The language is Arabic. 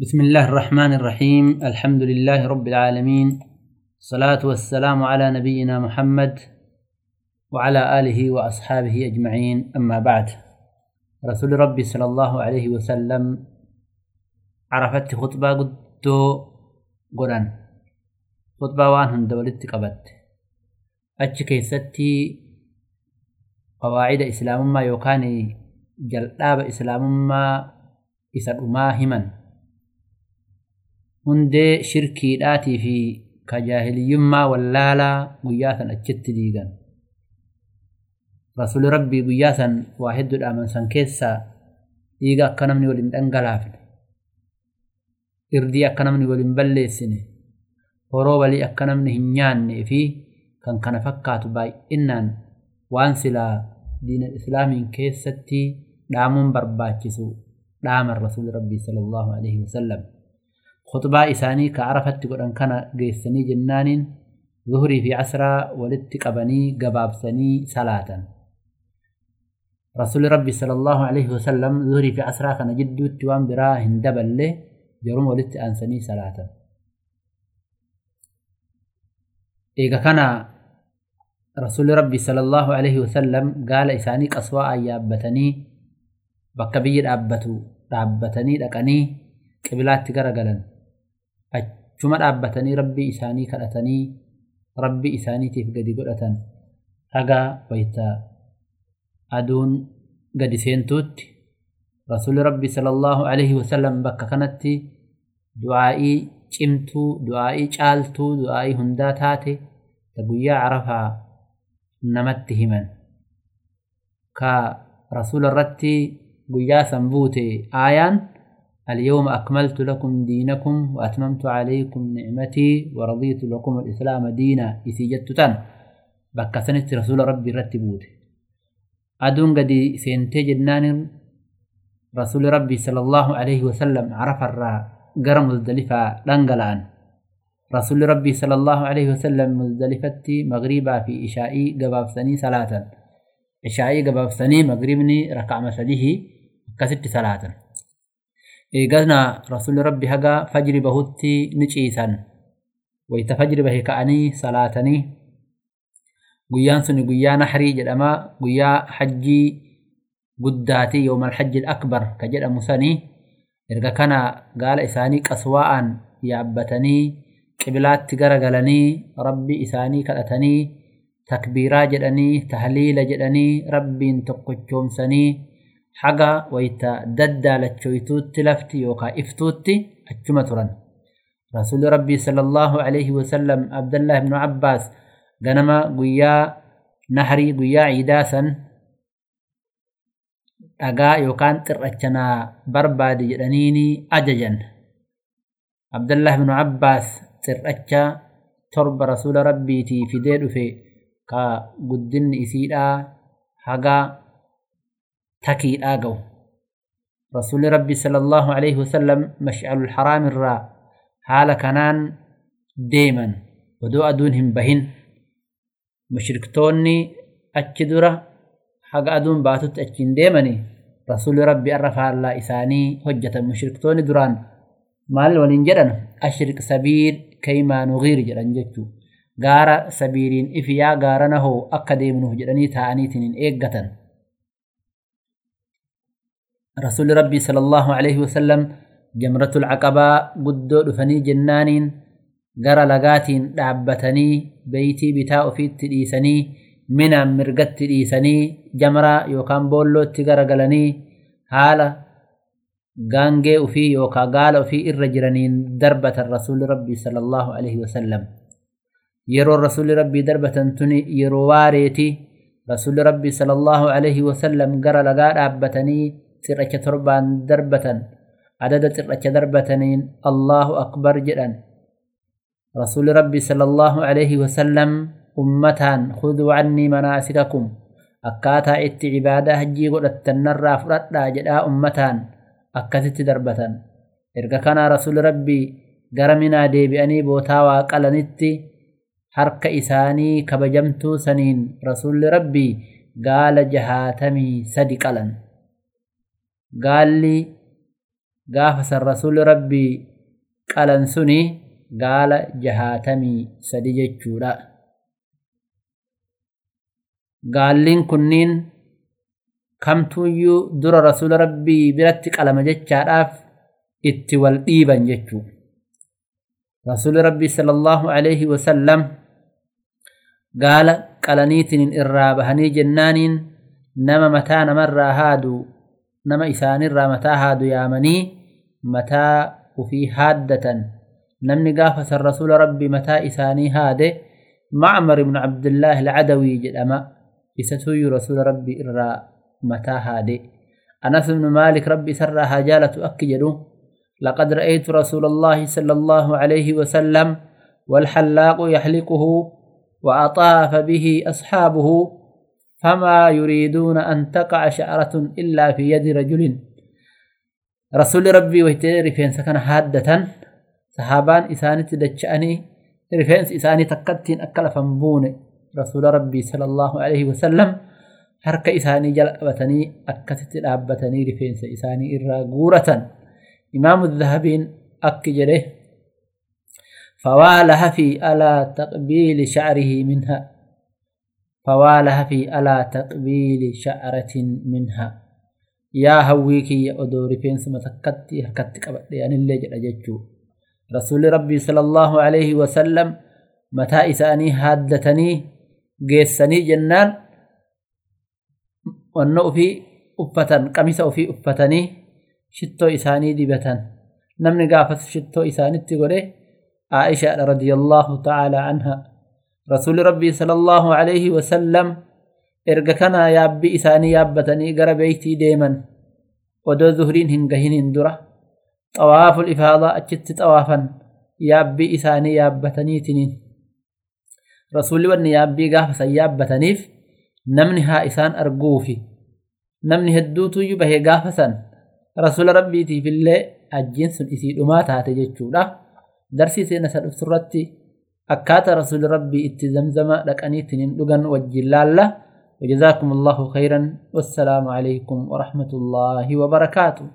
بسم الله الرحمن الرحيم الحمد لله رب العالمين الصلاة والسلام على نبينا محمد وعلى آله وأصحابه أجمعين أما بعد رسول ربي صلى الله عليه وسلم عرفت خطبة قدو قران خطبة وان دولت قبت أتش كيستي قواعد إسلام ما يوكاني جلاب إسلام ما إسر همن hundee shirkiidhaatii fi kajaahiliyyummaa wallaalaa guyyaa san achitti diigan rasuli rabbii guyyaa san waa hedduu dhaaman san keessaa dhiiga akka namni waliin dhangalaafne irdii akka namni waliin balleessine horoo walii akka namni hin nyaannee fi kan kana fakkaatu baay'inaan waan silaa diina islaamiin keessatti dhaamuun barbaachisu dhaaman rasuli rabbii sallallahu alaihi wasallam خطبة إساني كعرفت قدن كان جيستني جنان ظهري في عسرة ولدت قبني قبابسني صلاة رسول ربي صلى الله عليه وسلم ظهري في عسرة كان جدو التوان برا هندبل له جرم ولدت أنسني صلاة إيقا كان رسول ربي صلى الله عليه وسلم قال إساني قصواء يابتني بكبير أبتو أبتني لكني qibilaatti garagalan isaanii kadhatanii rabbii isaaniitiif gadi godhatan haga wayta aduun gadi seentuutti rasuuli rabbii sallallahu alaihi wasallam bakka kanatti du'aa'ii cimtuu du'aa'ii caaltuu du'aa'ii hundaa taate ta guyyaa carafaa namatti himan ka rasuula irratti guyyaa san buute aayaan اليوم أكملت لكم دينكم وأتممت عليكم نعمتي ورضيت لكم الإسلام دينا إسيجت تن. بكثنت رسول ربي رتبوت أدون قد سينتي جنان رسول ربي صلى الله عليه وسلم عرف الرا قرم مزدلفة لنقلان. رسول ربي صلى الله عليه وسلم مزدلفتي مغربا في إشائي قباب سني صلاة إشائي قباب سني مغربني ركع مسجه كست صلاة إيجانا رسول ربي هجا فجر بهوتي نجيسا ويتفجر به كأني صلاتني قيان سن قيان حريج الأما قيا حجي قداتي يوم الحج الأكبر كجل مساني إرجع كنا قال إساني كسواء يعبتني قبلات تجارة جلني ربي إساني كأتني تكبيرا جلني تهليل جلني ربي انتقجوم سني haga wayta daddaalachoytuutti lafti yookaa iftuutti achuma turan rasuli rabbii sala allahu alayhi wasalam abdallah ibnu abbaas ganama guyyaa nahrii guyyaa ciidaa san dhagaa yookaan xirrachanaa barbaade jedhaniini ajajan abdallah ibnu abbaas xirracha torba rasula rabbiitii fidee dhufe ka guddinni isiidhaa haga تكي آقو رسول ربي صلى الله عليه وسلم مشعل الحرام الرا. حال كنان ديما ودو أدونهم بهن. مشركتوني أتشدرة حق أدون باتت أتشين ديماني رسول ربي أرفع الله إساني حجة مشركتوني دران مال ولنجرن أشرك سبيل كيما نغير جرن جتو غارة سبيلين إفيا غارنه أكديمنه جرني تانيتين إيقتن. رسول ربي صلى الله عليه وسلم جمرة العقبة قدو دفني جنانين قرى لقاتين دعبتني بيتي بتاء في التليسني من مرقت تليسني جمرة يوكان بولو تقرى قلني غانجي وفي يوكا قال وفي الرجرنين دربة الرسول ربي صلى الله عليه وسلم. يرو الرسول ربي دربة تني يرو واريتي رسول ربي صلى الله عليه وسلم قرى لقا دعبتني xirracha torbaan darbatan adada xirracha darbataniin allahu akbar jedhan rasuli rabbi sala allahu alayhi wasalam ummataan khuduu cannii manaasikakum akkaataa itti cibaadaa hajjii godhattannarraa fudhadhaa jedhaa ummataan akkasitti darbatan erga kanaa rasuli rabbii gara minaa deebi'anii bootaa waa qalanitti harka isaanii kabajamtuu saniin rasulli rabbii gaala jahaatamii sadi qalan gaalli gaafa san rasuulli rabbii qalan suni gaala jahaatamii sadi jechuudha. Gaalliin kunniin kamtuuyyuu dura rasuula rabbii biratti qalama jechaadhaaf itti wal dhiiban jechuu. Rasuuli rabbii sallallahu alaihi wasallam gaala qalaniitiin irraa bahanii jennaaniin nama mataa namarraa haadu نما إثان الرمتا هادو يامني متا وفي هادة نم قافس الرسول ربي متا إثاني هادة معمر بن عبد الله العدوي جلما إستوي رسول ربي إرى متا هادة أنس بن مالك ربي سرها جالة أكجل لقد رأيت رسول الله صلى الله عليه وسلم والحلاق يحلقه وأطاف به أصحابه فما يريدون أن تقع شعرة إلا في يد رجل. رسول ربي ويتير رفين سكن حادة صحابان إساني تدچأني رفين إثاني تقتين أكل فنبون. رسول ربي صلى الله عليه وسلم. حرك إساني جل أبتني أكتت الأبتني رفين إثاني إراغورة إمام الذهبين أكجره فوالها في ألا تقبيل شعره منها. Fawaalaha fi alaa taqbiili sha'ratin minha yaa hawwii kiyya odoo rifeensuma takkatti harkatti qabadhe anillee jedha jechuu rasuulli rabbii sala allaahu alayhi wasallam mataa isaanii haaddatanii geessanii jennaan wanno ufii uffatan qamisa ufii uffatanii shittoo isaanii dibatan namni gaafas shittoo isaanitti godhe aa'ishaadha radiyallaahu ta'aalaa anha rasuuli rabbii sallallahu alayhi wasallam erga kana yaabbii isaanii yaabbatanii gara beeytii deeman odoo zuhriin hin gahiniin dura xawaaful ifaadaa achitti xawaafan yaabbii isaanii yaabbataniitiniin rasuulli wanni yaabbii gaafa san yaabbataniif namni haa isaan arguufi namni hedduutuyyuu bahee gaafa san rasuula rabbiitiif illee ajjiin sun isii dhumaa taate jechuudha darsii seena isa dhufturratti أكات رسول ربي اتزمزم لكني تنمدقا وجلالة. وجزاكم الله خيرا. والسلام عليكم ورحمة الله وبركاته.